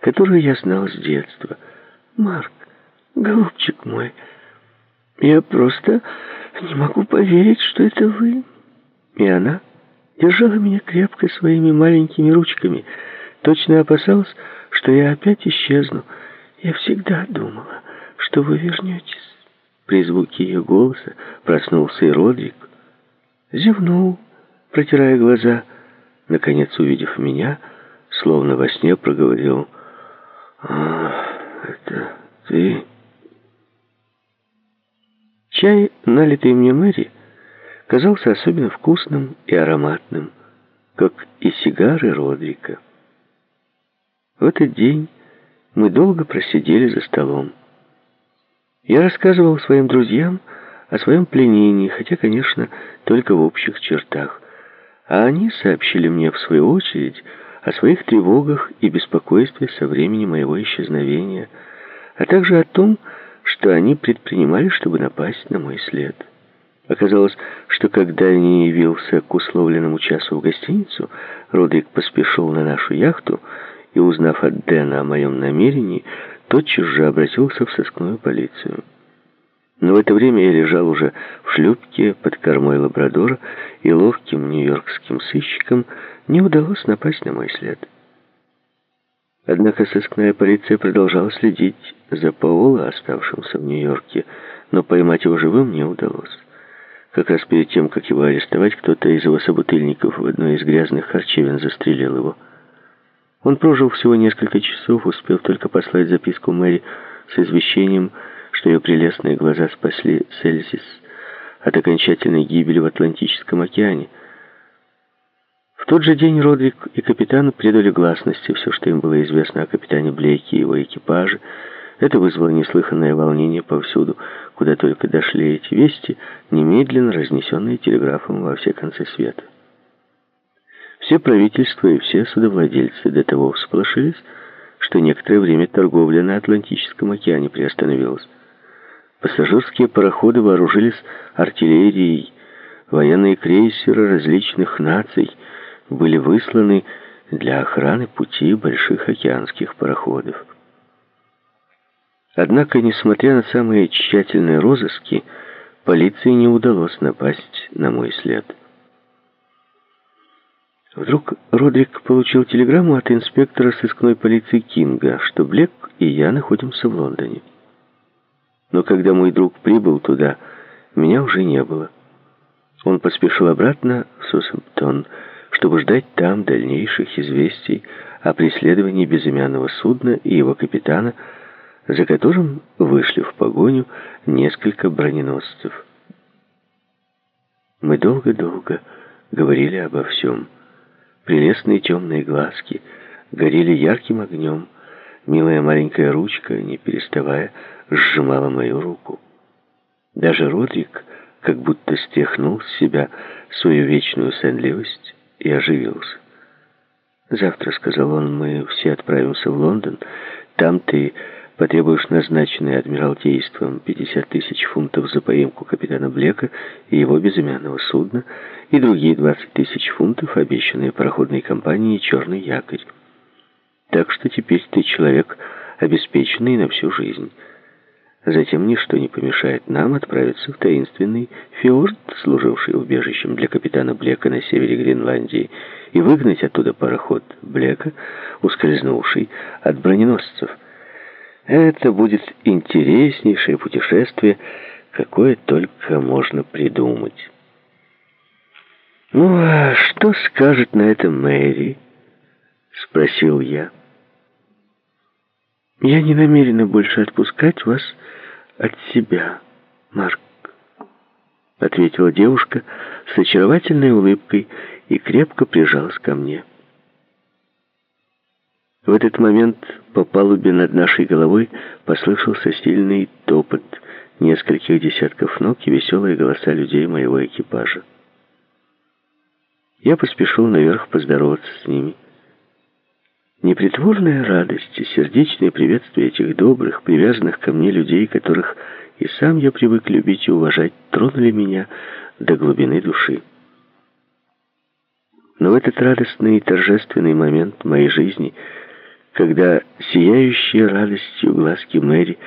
которую я знал с детства. Марк, голубчик мой, я просто не могу поверить, что это вы. И она держала меня крепко своими маленькими ручками, точно опасалась, что я опять исчезну. Я всегда думала, что вы вернетесь. При звуке ее голоса проснулся и Родрик. Зевнул, протирая глаза. Наконец, увидев меня, словно во сне проговорил. «А, это ты?» Чай, налитый мне Мэри, казался особенно вкусным и ароматным, как и сигары Родрика. В этот день мы долго просидели за столом. Я рассказывал своим друзьям о своем пленении, хотя, конечно, только в общих чертах. А они сообщили мне, в свою очередь, о своих тревогах и беспокойстве со времени моего исчезновения, а также о том, что они предпринимали, чтобы напасть на мой след. Оказалось, что когда я не явился к условленному часу в гостиницу, Родрик поспешил на нашу яхту и, узнав от Дэна о моем намерении, тотчас же обратился в сыскную полицию. Но в это время я лежал уже в шлюпке под кормой лабрадора, и ловким нью-йоркским сыщикам не удалось напасть на мой след. Однако сыскная полиция продолжала следить за Паоло, оставшимся в Нью-Йорке, но поймать его живым не удалось. Как раз перед тем, как его арестовать, кто-то из его собутыльников в одной из грязных харчевин застрелил его. Он прожил всего несколько часов, успев только послать записку Мэри с извещением, что ее прелестные глаза спасли Сельзис от окончательной гибели в Атлантическом океане. В тот же день Родрик и капитан придали гласности все, что им было известно о капитане Блейке и его экипаже. Это вызвало неслыханное волнение повсюду, куда только дошли эти вести, немедленно разнесенные телеграфом во все концы света. Все правительства и все судовладельцы до того всполошились, что некоторое время торговля на Атлантическом океане приостановилась. Пассажирские пароходы вооружились артиллерией, военные крейсеры различных наций были высланы для охраны пути больших океанских пароходов. Однако, несмотря на самые тщательные розыски, полиции не удалось напасть на мой след. Вдруг Родрик получил телеграмму от инспектора сыскной полиции Кинга, что Блек и я находимся в Лондоне. Но когда мой друг прибыл туда, меня уже не было. Он поспешил обратно в Сусемптон, чтобы ждать там дальнейших известий о преследовании безымянного судна и его капитана, за которым вышли в погоню несколько броненосцев. Мы долго-долго говорили обо всем. Прелестные темные глазки горели ярким огнем, Милая маленькая ручка, не переставая, сжимала мою руку. Даже Родрик как будто стехнул с себя свою вечную сонливость и оживился. «Завтра, — сказал он, — мы все отправимся в Лондон. Там ты потребуешь назначенное Адмиралтейством 50 тысяч фунтов за поимку капитана Блека и его безымянного судна и другие 20 тысяч фунтов, обещанные пароходной компанией «Черный якорь». Так что теперь ты человек, обеспеченный на всю жизнь. Затем ничто не помешает нам отправиться в таинственный фьорд, служивший убежищем для капитана Блека на севере Гренландии, и выгнать оттуда пароход Блека, ускользнувший от броненосцев. Это будет интереснейшее путешествие, какое только можно придумать. «Ну, а что скажет на это Мэри?» — спросил я. Я не намерена больше отпускать вас от себя, Марк, ответила девушка с очаровательной улыбкой и крепко прижалась ко мне. В этот момент по палубе над нашей головой послышался сильный топот нескольких десятков ног и веселые голоса людей моего экипажа. Я поспешил наверх поздороваться с ними. Непритворная радость и сердечное приветствие этих добрых, привязанных ко мне людей, которых и сам я привык любить и уважать, тронули меня до глубины души. Но в этот радостный и торжественный момент моей жизни когда сияющие радостью глазки Мэри